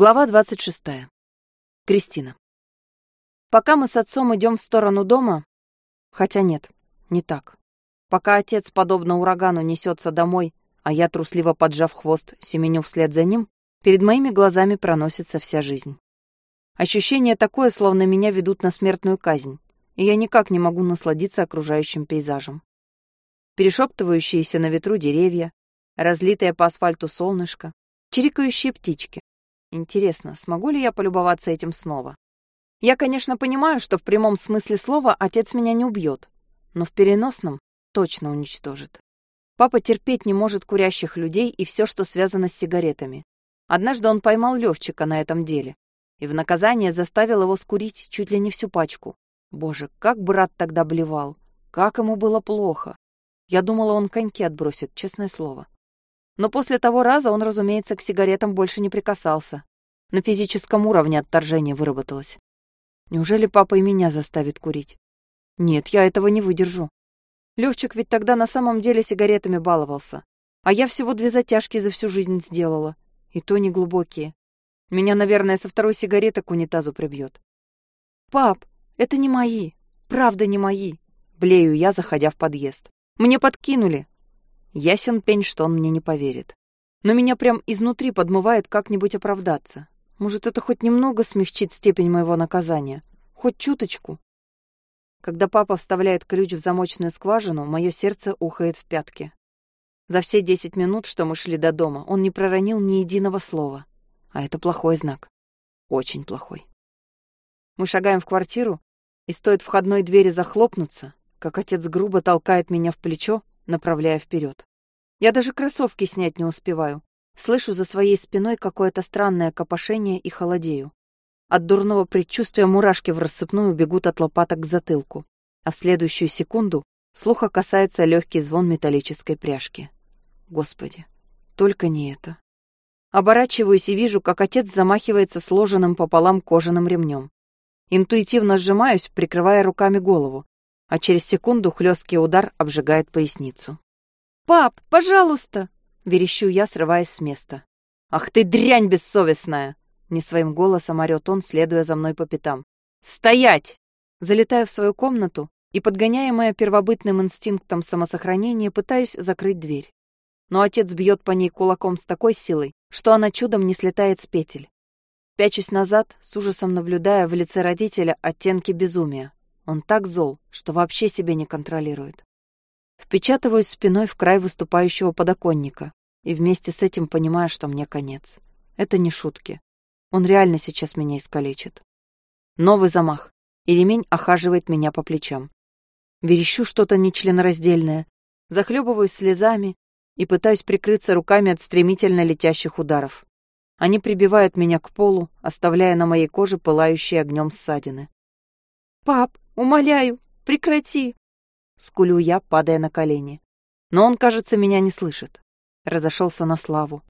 Глава 26. Кристина. Пока мы с отцом идем в сторону дома... Хотя нет, не так. Пока отец, подобно урагану, несется домой, а я, трусливо поджав хвост, семеню вслед за ним, перед моими глазами проносится вся жизнь. Ощущение такое, словно меня ведут на смертную казнь, и я никак не могу насладиться окружающим пейзажем. Перешептывающиеся на ветру деревья, разлитое по асфальту солнышко, чирикающие птички. Интересно, смогу ли я полюбоваться этим снова? Я, конечно, понимаю, что в прямом смысле слова отец меня не убьет, но в переносном точно уничтожит. Папа терпеть не может курящих людей и все, что связано с сигаретами. Однажды он поймал Левчика на этом деле и в наказание заставил его скурить чуть ли не всю пачку. Боже, как брат тогда блевал, как ему было плохо. Я думала, он коньки отбросит, честное слово. Но после того раза он, разумеется, к сигаретам больше не прикасался. На физическом уровне отторжение выработалось. Неужели папа и меня заставит курить? Нет, я этого не выдержу. Левчик ведь тогда на самом деле сигаретами баловался. А я всего две затяжки за всю жизнь сделала. И то не глубокие. Меня, наверное, со второй сигареты к унитазу прибьет. «Пап, это не мои. Правда не мои», — блею я, заходя в подъезд. «Мне подкинули. Ясен пень, что он мне не поверит. Но меня прям изнутри подмывает как-нибудь оправдаться. Может, это хоть немного смягчит степень моего наказания? Хоть чуточку? Когда папа вставляет ключ в замочную скважину, мое сердце ухает в пятки. За все десять минут, что мы шли до дома, он не проронил ни единого слова. А это плохой знак. Очень плохой. Мы шагаем в квартиру, и стоит входной двери захлопнуться, как отец грубо толкает меня в плечо, направляя вперед. Я даже кроссовки снять не успеваю. Слышу за своей спиной какое-то странное копошение и холодею. От дурного предчувствия мурашки в рассыпную бегут от лопаток к затылку, а в следующую секунду слуха касается легкий звон металлической пряжки. Господи, только не это. Оборачиваюсь и вижу, как отец замахивается сложенным пополам кожаным ремнем. Интуитивно сжимаюсь, прикрывая руками голову, а через секунду хлесткий удар обжигает поясницу. «Пап, пожалуйста!» — верещу я, срываясь с места. «Ах ты дрянь бессовестная!» — не своим голосом орёт он, следуя за мной по пятам. «Стоять!» Залетаю в свою комнату и, подгоняемая первобытным инстинктом самосохранения, пытаюсь закрыть дверь. Но отец бьет по ней кулаком с такой силой, что она чудом не слетает с петель. Пячусь назад, с ужасом наблюдая в лице родителя оттенки безумия. Он так зол, что вообще себя не контролирует. Впечатываюсь спиной в край выступающего подоконника и вместе с этим понимаю, что мне конец. Это не шутки. Он реально сейчас меня искалечит. Новый замах, и ремень охаживает меня по плечам. Верещу что-то нечленораздельное, захлебываюсь слезами и пытаюсь прикрыться руками от стремительно летящих ударов. Они прибивают меня к полу, оставляя на моей коже пылающие огнем ссадины. «Пап, Умоляю, прекрати!» Скулю я, падая на колени. Но он, кажется, меня не слышит. Разошелся на славу.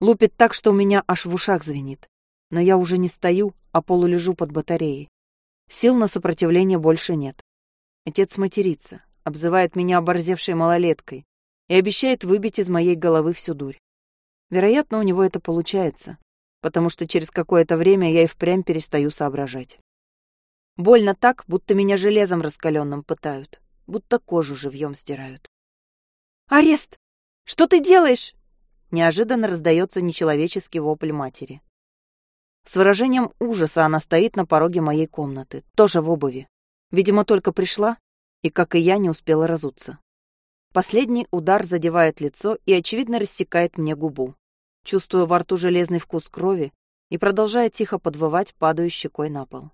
Лупит так, что у меня аж в ушах звенит. Но я уже не стою, а полулежу под батареей. Сил на сопротивление больше нет. Отец матерится, обзывает меня оборзевшей малолеткой и обещает выбить из моей головы всю дурь. Вероятно, у него это получается, потому что через какое-то время я и впрямь перестаю соображать. Больно так, будто меня железом раскаленным пытают, будто кожу живьем сдирают. «Арест! Что ты делаешь?» Неожиданно раздается нечеловеческий вопль матери. С выражением ужаса она стоит на пороге моей комнаты, тоже в обуви. Видимо, только пришла и, как и я, не успела разуться. Последний удар задевает лицо и, очевидно, рассекает мне губу. Чувствую во рту железный вкус крови и продолжая тихо подвывать, падаю щекой на пол.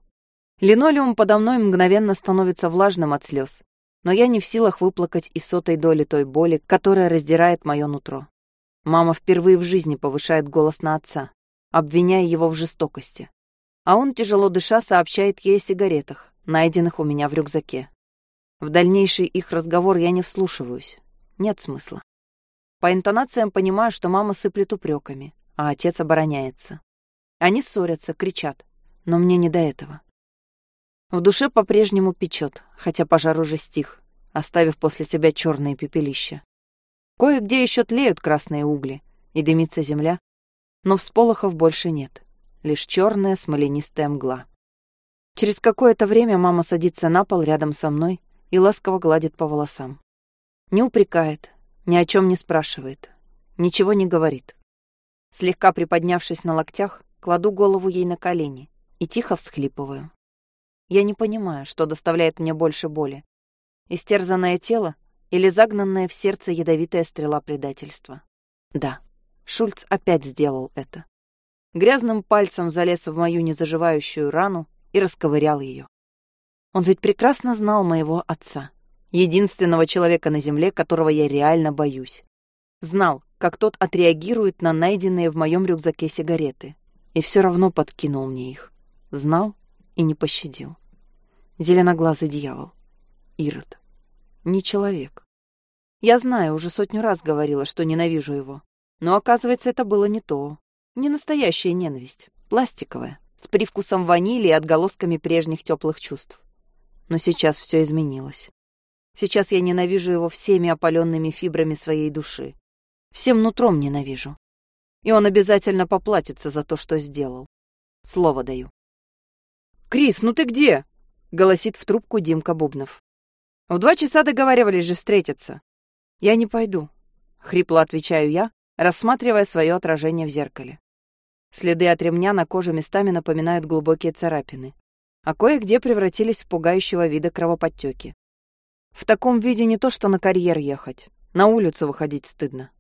Линолеум подо мной мгновенно становится влажным от слез, но я не в силах выплакать и сотой доли той боли, которая раздирает мое нутро. Мама впервые в жизни повышает голос на отца, обвиняя его в жестокости. А он, тяжело дыша, сообщает ей о сигаретах, найденных у меня в рюкзаке. В дальнейший их разговор я не вслушиваюсь. Нет смысла. По интонациям понимаю, что мама сыплет упреками, а отец обороняется. Они ссорятся, кричат, но мне не до этого. В душе по-прежнему печет, хотя пожар уже стих, оставив после себя черные пепелища. Кое-где еще тлеют красные угли, и дымится земля, но всполохов больше нет. лишь черная смоленистая мгла. Через какое-то время мама садится на пол рядом со мной и ласково гладит по волосам. Не упрекает, ни о чем не спрашивает, ничего не говорит. Слегка приподнявшись на локтях, кладу голову ей на колени и тихо всхлипываю. Я не понимаю, что доставляет мне больше боли. Истерзанное тело или загнанная в сердце ядовитая стрела предательства. Да, Шульц опять сделал это. Грязным пальцем залез в мою незаживающую рану и расковырял ее. Он ведь прекрасно знал моего отца, единственного человека на земле, которого я реально боюсь. Знал, как тот отреагирует на найденные в моем рюкзаке сигареты, и все равно подкинул мне их. Знал и не пощадил. Зеленоглазый дьявол. Ирод. Не человек. Я знаю, уже сотню раз говорила, что ненавижу его. Но оказывается, это было не то. Не настоящая ненависть. Пластиковая. С привкусом ванили и отголосками прежних теплых чувств. Но сейчас все изменилось. Сейчас я ненавижу его всеми опаленными фибрами своей души. Всем нутром ненавижу. И он обязательно поплатится за то, что сделал. Слово даю. «Крис, ну ты где?» — голосит в трубку Димка Бубнов. «В два часа договаривались же встретиться. «Я не пойду», — хрипло отвечаю я, рассматривая свое отражение в зеркале. Следы от ремня на коже местами напоминают глубокие царапины, а кое-где превратились в пугающего вида кровоподтеки. В таком виде не то что на карьер ехать, на улицу выходить стыдно.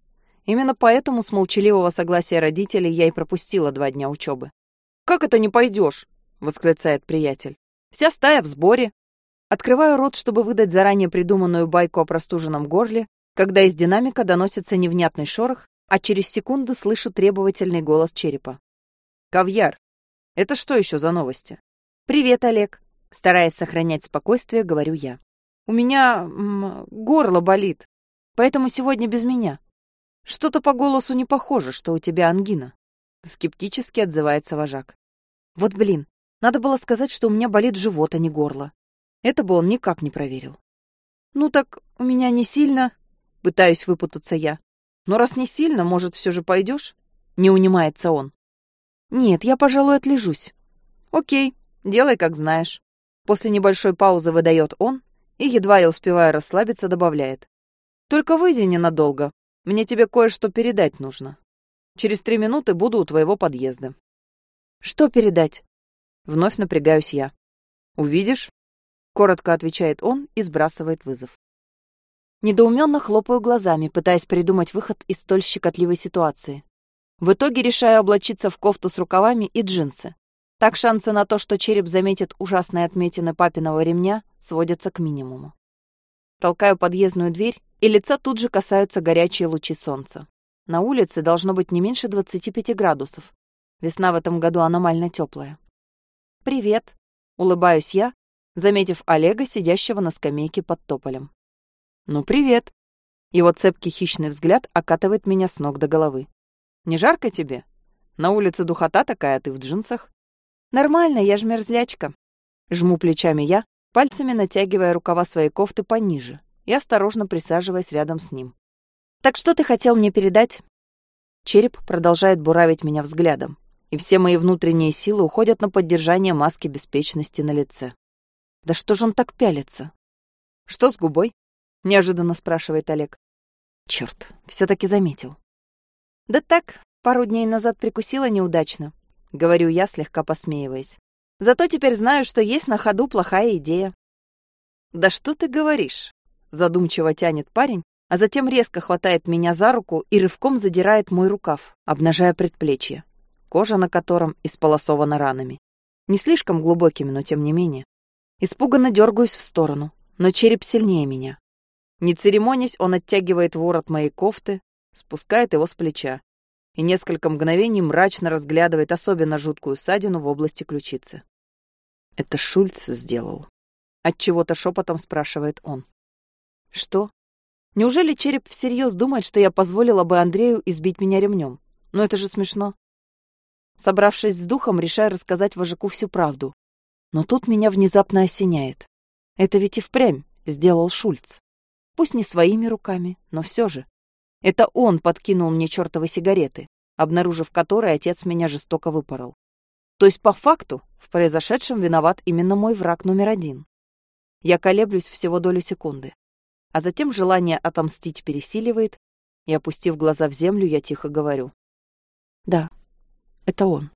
Именно поэтому с молчаливого согласия родителей я и пропустила два дня учебы. «Как это не пойдешь? восклицает приятель. «Вся стая в сборе». Открываю рот, чтобы выдать заранее придуманную байку о простуженном горле, когда из динамика доносится невнятный шорох, а через секунду слышу требовательный голос черепа. «Кавьяр, это что еще за новости?» «Привет, Олег!» Стараясь сохранять спокойствие, говорю я. «У меня м, горло болит, поэтому сегодня без меня. Что-то по голосу не похоже, что у тебя ангина». Скептически отзывается вожак. «Вот блин, надо было сказать, что у меня болит живот, а не горло. Это бы он никак не проверил». «Ну так у меня не сильно...» Пытаюсь выпутаться я. Но раз не сильно, может, все же пойдешь? Не унимается он. Нет, я, пожалуй, отлежусь. Окей, делай, как знаешь. После небольшой паузы выдает он и, едва я успеваю расслабиться, добавляет. Только выйди ненадолго. Мне тебе кое-что передать нужно. Через три минуты буду у твоего подъезда. Что передать? Вновь напрягаюсь я. Увидишь? Коротко отвечает он и сбрасывает вызов. Недоуменно хлопаю глазами, пытаясь придумать выход из столь щекотливой ситуации. В итоге решаю облачиться в кофту с рукавами и джинсы. Так шансы на то, что череп заметит ужасные отметины папиного ремня, сводятся к минимуму. Толкаю подъездную дверь, и лица тут же касаются горячие лучи солнца. На улице должно быть не меньше 25 градусов. Весна в этом году аномально теплая. «Привет», — улыбаюсь я, заметив Олега, сидящего на скамейке под тополем. «Ну, привет!» Его цепкий хищный взгляд окатывает меня с ног до головы. «Не жарко тебе? На улице духота такая, а ты в джинсах?» «Нормально, я ж мерзлячка». Жму плечами я, пальцами натягивая рукава своей кофты пониже и осторожно присаживаясь рядом с ним. «Так что ты хотел мне передать?» Череп продолжает буравить меня взглядом, и все мои внутренние силы уходят на поддержание маски беспечности на лице. Да что же он так пялится? Что с губой? — неожиданно спрашивает Олег. Черт, все-таки заметил. Да так, пару дней назад прикусила неудачно, говорю я, слегка посмеиваясь. Зато теперь знаю, что есть на ходу плохая идея. Да что ты говоришь? Задумчиво тянет парень, а затем резко хватает меня за руку и рывком задирает мой рукав, обнажая предплечье, кожа на котором исполосована ранами. Не слишком глубокими, но тем не менее. Испуганно дергаюсь в сторону, но череп сильнее меня. Не церемонясь, он оттягивает ворот моей кофты, спускает его с плеча и несколько мгновений мрачно разглядывает особенно жуткую ссадину в области ключицы. «Это Шульц сделал?» Отчего-то шепотом спрашивает он. «Что? Неужели череп всерьез думает, что я позволила бы Андрею избить меня ремнем? Но это же смешно». Собравшись с духом, решаю рассказать вожаку всю правду. Но тут меня внезапно осеняет. Это ведь и впрямь сделал Шульц. Пусть не своими руками, но все же. Это он подкинул мне чертовы сигареты, обнаружив которые, отец меня жестоко выпорол. То есть по факту в произошедшем виноват именно мой враг номер один. Я колеблюсь всего долю секунды, а затем желание отомстить пересиливает, и, опустив глаза в землю, я тихо говорю. Да, это он.